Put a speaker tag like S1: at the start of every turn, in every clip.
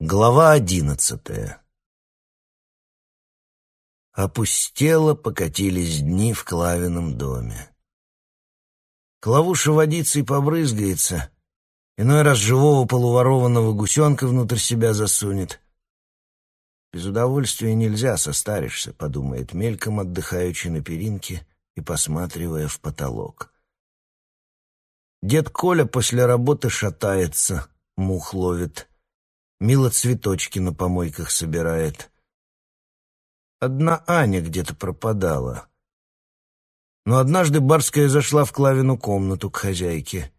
S1: Глава одиннадцатая Опустело покатились дни в Клавином доме. Клавуша водицей побрызгается, иной раз живого полуворованного гусенка внутрь себя засунет. Без удовольствия нельзя, состаришься, подумает мельком, отдыхаючи на перинке и посматривая в потолок. Дед Коля после работы шатается, мух ловит — Мила цветочки на помойках собирает. Одна Аня где-то пропадала. Но однажды Барская зашла в Клавину комнату к хозяйке.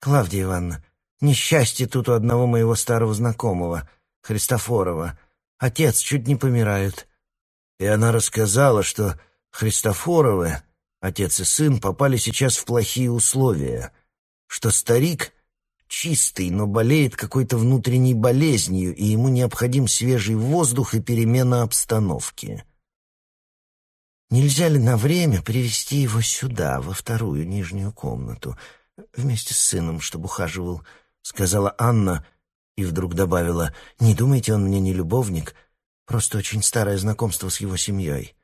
S1: «Клавдия Ивановна, несчастье тут у одного моего старого знакомого, Христофорова. Отец чуть не помирает». И она рассказала, что Христофоровы, отец и сын, попали сейчас в плохие условия, что старик чистый, но болеет какой-то внутренней болезнью, и ему необходим свежий воздух и перемена обстановки. Нельзя ли на время привести его сюда, во вторую нижнюю комнату, вместе с сыном, чтобы ухаживал, сказала Анна и вдруг добавила: "Не думайте, он мне не любовник, просто очень старое знакомство с его семьей».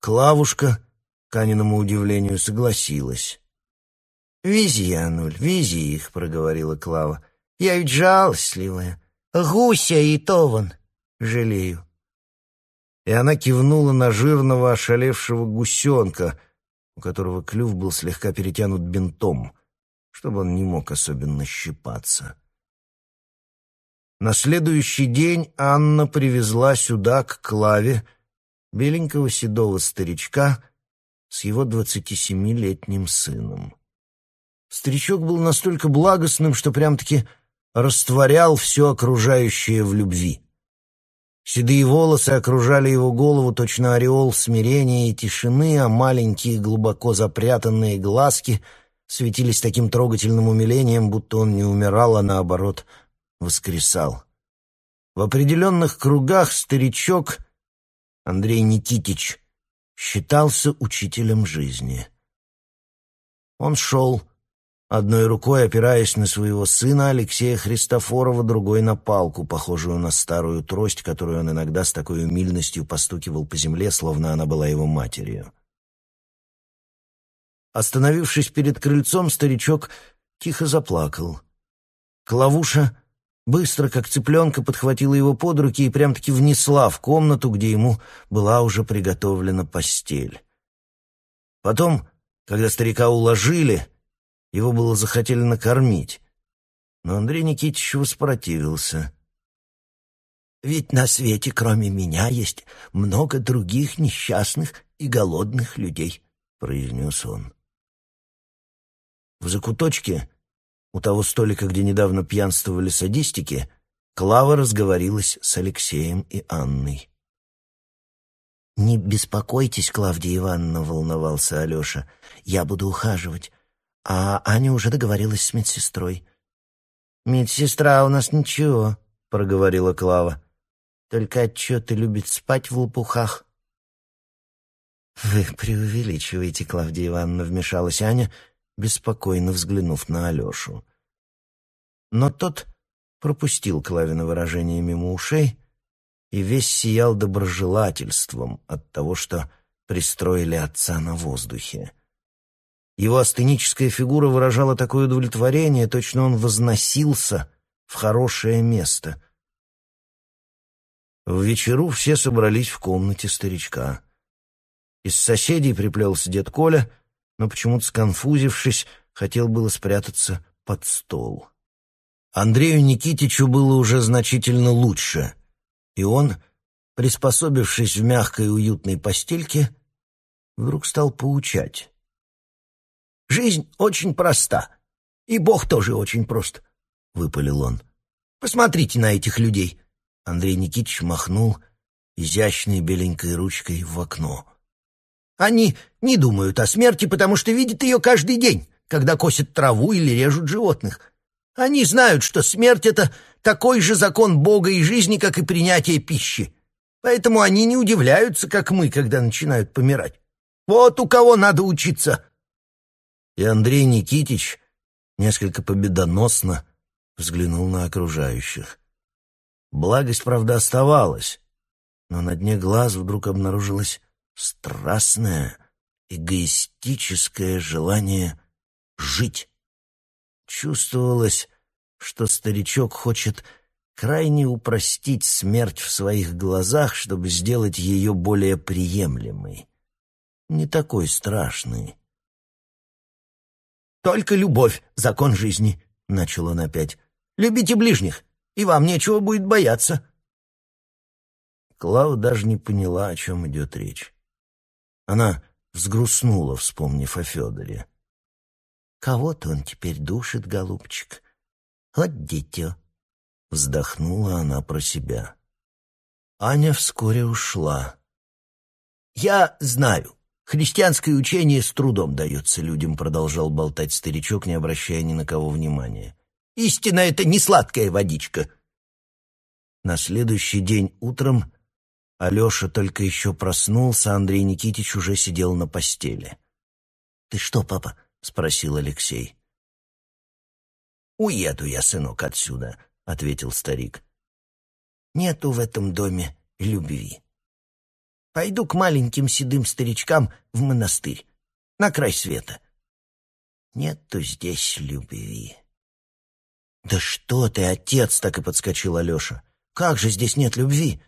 S1: Клавушка, к Аниному удивлению, согласилась. «Вези, Ануль, вези их», — проговорила Клава. «Я ведь жалостливая. Гуся и то вон жалею». И она кивнула на жирного ошалевшего гусенка, у которого клюв был слегка перетянут бинтом, чтобы он не мог особенно щипаться. На следующий день Анна привезла сюда, к Клаве, беленького седого старичка с его двадцатисемилетним сыном. Старичок был настолько благостным, что прям-таки растворял все окружающее в любви. Седые волосы окружали его голову точно ореол смирения и тишины, а маленькие глубоко запрятанные глазки светились таким трогательным умилением, будто он не умирал, а наоборот воскресал. В определенных кругах старичок Андрей Никитич считался учителем жизни. Он шел, одной рукой опираясь на своего сына Алексея Христофорова, другой на палку, похожую на старую трость, которую он иногда с такой умильностью постукивал по земле, словно она была его матерью. Остановившись перед крыльцом, старичок тихо заплакал. Клавуша быстро, как цыпленка, подхватила его под руки и прям-таки внесла в комнату, где ему была уже приготовлена постель. Потом, когда старика уложили, его было захотели накормить. Но Андрей Никитич воспротивился. «Ведь на свете, кроме меня, есть много других несчастных и голодных людей», — произнес он. В закуточке, у того столика, где недавно пьянствовали садистики, Клава разговорилась с Алексеем и Анной. «Не беспокойтесь, Клавдия Ивановна», — волновался Алеша. «Я буду ухаживать. А Аня уже договорилась с медсестрой. «Медсестра у нас ничего», — проговорила Клава. «Только отчеты любит спать в лопухах». «Вы преувеличиваете, Клавдия Ивановна», — вмешалась Аня, беспокойно взглянув на Алешу. Но тот пропустил Клавина выражение мимо ушей и весь сиял доброжелательством от того, что пристроили отца на воздухе. Его астеническая фигура выражала такое удовлетворение, точно он возносился в хорошее место. В вечеру все собрались в комнате старичка. Из соседей приплелся дед Коля, но почему-то сконфузившись, хотел было спрятаться под стол. Андрею Никитичу было уже значительно лучше, и он, приспособившись в мягкой уютной постельке, вдруг стал поучать. Жизнь очень проста. И Бог тоже очень прост, — выпалил он. Посмотрите на этих людей. Андрей Никитич махнул изящной беленькой ручкой в окно. Они не думают о смерти, потому что видят ее каждый день, когда косят траву или режут животных. Они знают, что смерть — это такой же закон Бога и жизни, как и принятие пищи. Поэтому они не удивляются, как мы, когда начинают помирать. Вот у кого надо учиться и Андрей Никитич несколько победоносно взглянул на окружающих. Благость, правда, оставалась, но на дне глаз вдруг обнаружилось страстное, эгоистическое желание жить. Чувствовалось, что старичок хочет крайне упростить смерть в своих глазах, чтобы сделать ее более приемлемой, не такой страшной.
S2: «Только любовь — закон жизни», — начал он опять. «Любите ближних, и вам нечего будет бояться».
S1: Клава даже не поняла, о чем идет речь. Она взгрустнула, вспомнив о Федоре.
S2: «Кого-то он теперь душит, голубчик. Вот дитё».
S1: Вздохнула она про себя. Аня вскоре ушла.
S2: «Я знаю. Христианское учение с трудом дается людям», — продолжал болтать старичок, не обращая ни на кого внимания. «Истина — это не сладкая водичка».
S1: На следующий день утром Алеша только еще проснулся, а Андрей Никитич уже сидел на постели.
S2: «Ты что, папа?» — спросил Алексей. «Уеду я, сынок, отсюда», — ответил старик. «Нету в этом доме любви. Пойду к маленьким седым старичкам в монастырь, на край света. Нету здесь любви».
S1: «Да что ты, отец!» — так и подскочил Алеша. «Как же здесь нет любви?»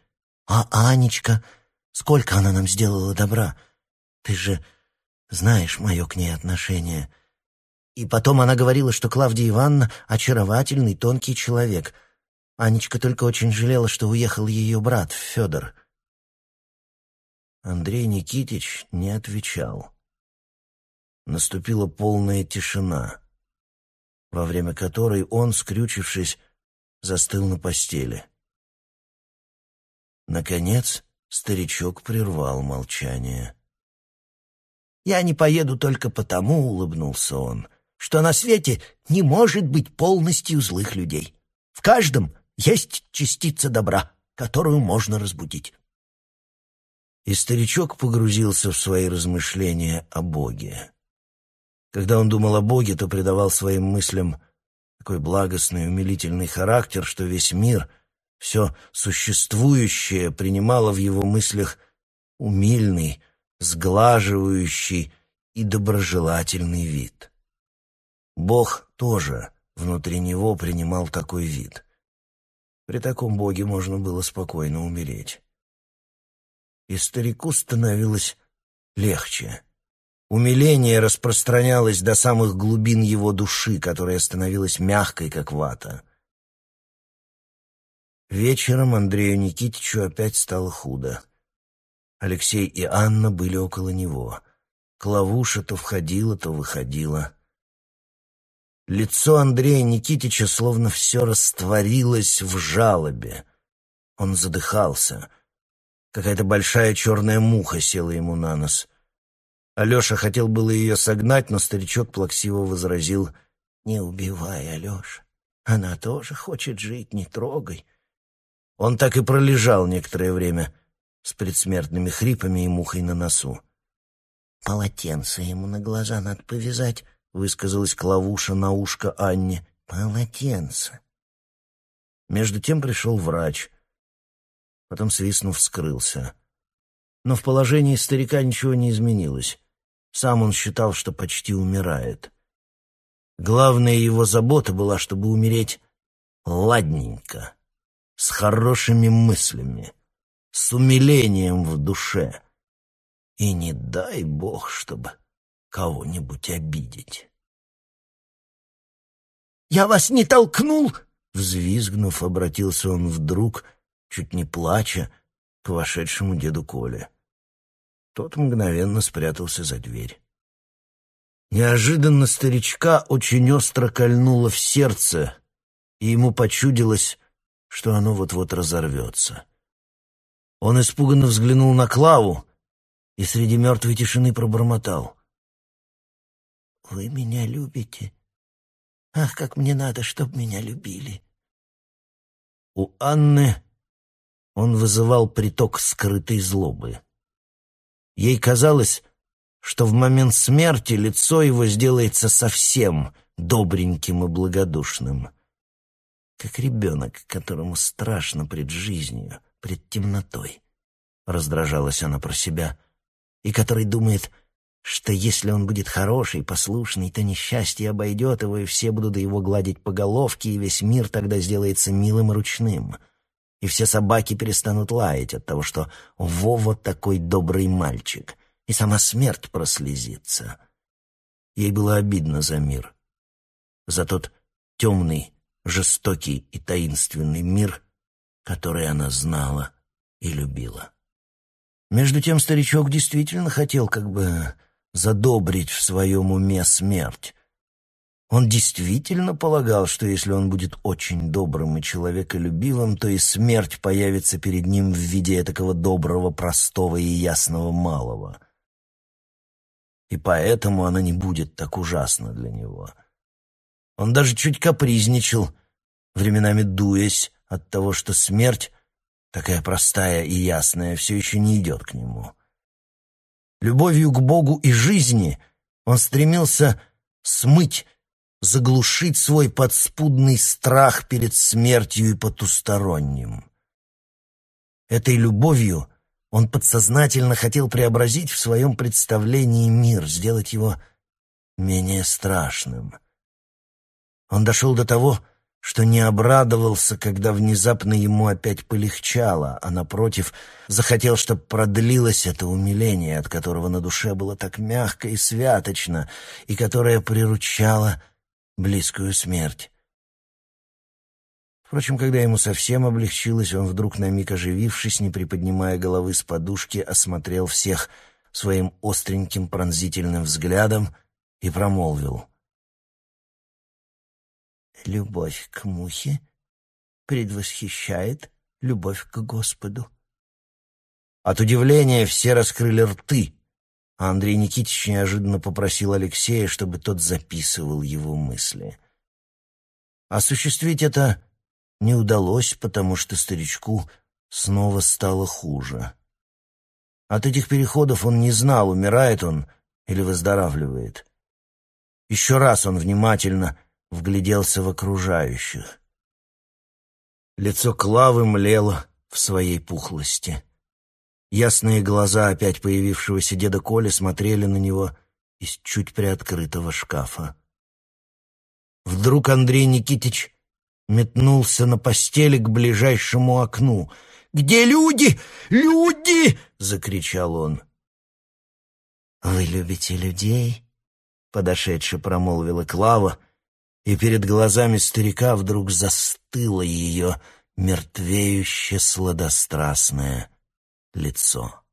S1: А Анечка, сколько она нам сделала добра. Ты же знаешь мое к ней отношение. И потом она говорила, что Клавдия Ивановна — очаровательный, тонкий человек. Анечка только очень жалела, что уехал ее брат, Федор. Андрей Никитич не отвечал. Наступила полная тишина, во время которой он, скрючившись, застыл на постели. Наконец старичок прервал молчание.
S2: «Я не поеду только потому», — улыбнулся он, «что на свете не может быть полностью злых людей. В каждом есть частица добра, которую можно разбудить».
S1: И старичок погрузился в свои размышления о Боге. Когда он думал о Боге, то придавал своим мыслям такой благостный, умилительный характер, что весь мир — все существующее принимало в его мыслях умильный, сглаживающий и доброжелательный вид. Бог тоже внутри него принимал такой вид. При таком Боге можно было спокойно умереть. И старику становилось легче. Умиление распространялось до самых глубин его души, которая становилась мягкой, как вата. Вечером Андрею Никитичу опять стало худо. Алексей и Анна были около него. Клавуша то входила, то выходила. Лицо Андрея Никитича словно все растворилось в жалобе. Он задыхался. Какая-то большая черная муха села ему на нос. Алеша хотел было ее согнать, но старичок плаксиво возразил «Не убивай, Алеша. Она тоже хочет жить, не трогай». Он так и пролежал некоторое время с предсмертными хрипами и мухой на носу.
S2: «Полотенце ему на глаза надо повязать», — высказалась Клавуша на ушко Анне. «Полотенце».
S1: Между тем пришел врач. Потом, свистнув, скрылся. Но в положении старика ничего не изменилось. Сам он считал, что почти умирает. Главная его забота была, чтобы умереть ладненько с хорошими мыслями, с умилением в душе. И не дай бог, чтобы кого-нибудь обидеть.
S2: «Я вас не толкнул!»
S1: Взвизгнув, обратился он вдруг, чуть не плача, к вошедшему деду Коле. Тот мгновенно спрятался за дверь. Неожиданно старичка очень остро кольнуло в сердце, и ему почудилось, что оно вот-вот разорвется. Он испуганно взглянул на Клаву и среди мертвой тишины пробормотал.
S2: «Вы меня любите? Ах, как мне надо, чтобы меня любили!»
S1: У Анны он вызывал приток скрытой злобы. Ей казалось, что в момент смерти лицо его сделается совсем добреньким и благодушным. как ребенок, которому страшно пред жизнью, пред темнотой. Раздражалась она про себя, и который думает, что если он будет хороший, послушный, то несчастье обойдет его, и все будут его гладить по головке, и весь мир тогда сделается милым и ручным. И все собаки перестанут лаять от того, что Вова такой добрый мальчик, и сама смерть прослезится. Ей было обидно за мир, за тот темный, жестокий и таинственный мир, который она знала и любила. Между тем старичок действительно хотел как бы задобрить в своем уме смерть. Он действительно полагал, что если он будет очень добрым и человеколюбивым, то и смерть появится перед ним в виде такого доброго, простого и ясного малого. И поэтому она не будет так ужасна для него. Он даже чуть капризничал, временами дуясь от того, что смерть такая простая и ясная, все еще не идет к нему. Любовью к Богу и жизни он стремился смыть, заглушить свой подспудный страх перед смертью и потусторонним. Этой любовью он подсознательно хотел преобразить в своем представлении мир, сделать его менее страшным. Он дошел до того, что не обрадовался, когда внезапно ему опять полегчало, а, напротив, захотел, чтобы продлилось это умиление, от которого на душе было так мягко и святочно, и которое приручало близкую смерть. Впрочем, когда ему совсем облегчилось, он вдруг на миг оживившись, не приподнимая головы с подушки, осмотрел всех своим остреньким пронзительным взглядом и промолвил — любовь к мухе предвосхищает любовь к Господу. От удивления все раскрыли рты, а Андрей Никитич неожиданно попросил Алексея, чтобы тот записывал его мысли. Осуществить это не удалось, потому что старичку снова стало хуже. От этих переходов он не знал, умирает он или выздоравливает. Еще раз он внимательно вгляделся в окружающих. Лицо Клавы млело в своей пухлости. Ясные глаза опять появившегося деда Коли смотрели на него из чуть приоткрытого шкафа. Вдруг Андрей Никитич метнулся на постели к ближайшему окну. «Где люди? Люди!» — закричал он. «Вы любите людей?» — подошедше промолвила Клава, и перед глазами старика вдруг застыло ее мертвеюще сладострастное лицо.